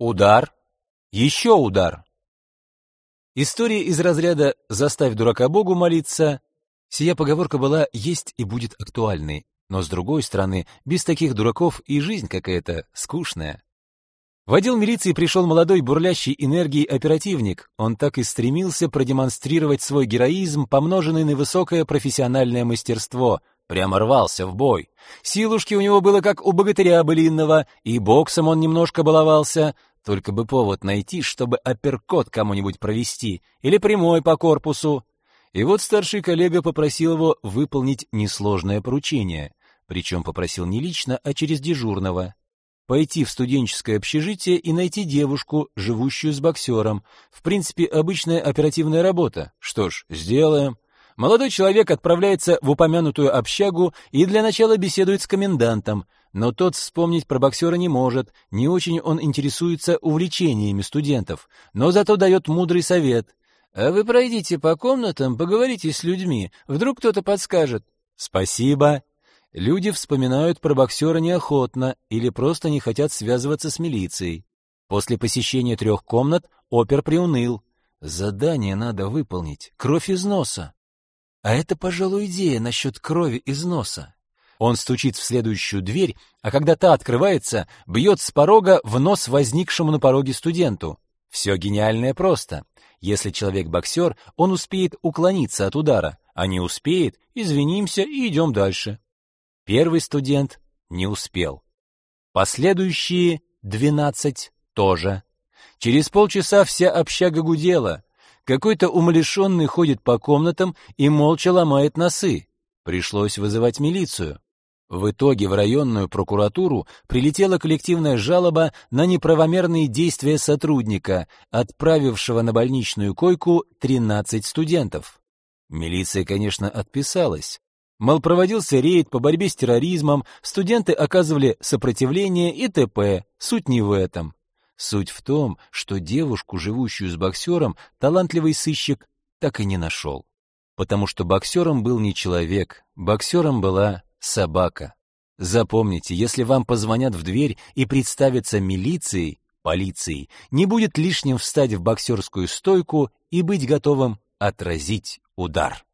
Удар. Еще удар. История из разряда «заставь дурака Богу молиться» Сия поговорка была есть и будет актуальной, но с другой стороны, без таких дураков и жизнь какая-то скучная. В отдел милиции пришел молодой бурлящий энергией оперативник. Он так и стремился продемонстрировать свой героизм, помноженный на высокое профессиональное мастерство. Прямо рвался в бой. Силушки у него было как у богатыря былинного, и боксом он немножко баловался. Только бы повод найти, чтобы апперкот кому-нибудь провести, или прямой по корпусу. И вот старший коллега попросил его выполнить несложное поручение, причем попросил не лично, а через дежурного. Пойти в студенческое общежитие и найти девушку, живущую с боксером. В принципе, обычная оперативная работа. Что ж, сделаем. Молодой человек отправляется в упомянутую общагу и для начала беседует с комендантом, но тот вспомнить про боксера не может, не очень он интересуется увлечениями студентов, но зато дает мудрый совет. «А вы пройдите по комнатам, поговорите с людьми, вдруг кто-то подскажет». «Спасибо». Люди вспоминают про боксера неохотно или просто не хотят связываться с милицией. После посещения трех комнат опер приуныл. Задание надо выполнить, кровь из носа. А это, пожалуй, идея насчет крови из носа. Он стучит в следующую дверь, а когда та открывается, бьет с порога в нос возникшему на пороге студенту. Все гениальное просто. Если человек боксер, он успеет уклониться от удара, а не успеет, извинимся и идем дальше. Первый студент не успел. Последующие двенадцать тоже. Через полчаса вся общага гудела. Какой-то умалишенный ходит по комнатам и молча ломает носы. Пришлось вызывать милицию. В итоге в районную прокуратуру прилетела коллективная жалоба на неправомерные действия сотрудника, отправившего на больничную койку 13 студентов. Милиция, конечно, отписалась. Мол, проводился рейд по борьбе с терроризмом, студенты оказывали сопротивление и т.п. Суть не в этом. Суть в том, что девушку, живущую с боксером, талантливый сыщик так и не нашел. Потому что боксером был не человек, боксером была собака. Запомните, если вам позвонят в дверь и представятся милицией, полицией, не будет лишним встать в боксерскую стойку и быть готовым отразить удар.